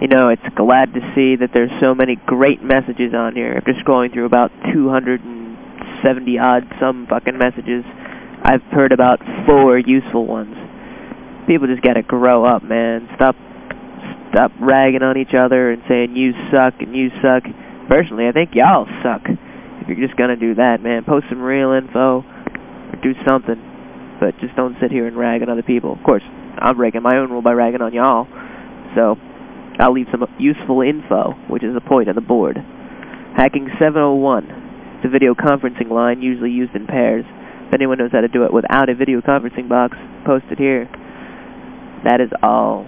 You know, it's glad to see that there's so many great messages on here. After scrolling through about 270 odd some fucking messages, I've heard about four useful ones. People just gotta grow up, man. Stop, stop ragging on each other and saying you suck and you suck. Personally, I think y'all suck. If you're just gonna do that, man, post some real info or do something. But just don't sit here and rag on other people. Of course, I'm breaking my own rule by ragging on y'all. So, I'll leave some useful info, which is the point of the board. Hacking 701. the a video conferencing line usually used in pairs. If anyone knows how to do it without a video conferencing box, post it here. That is all.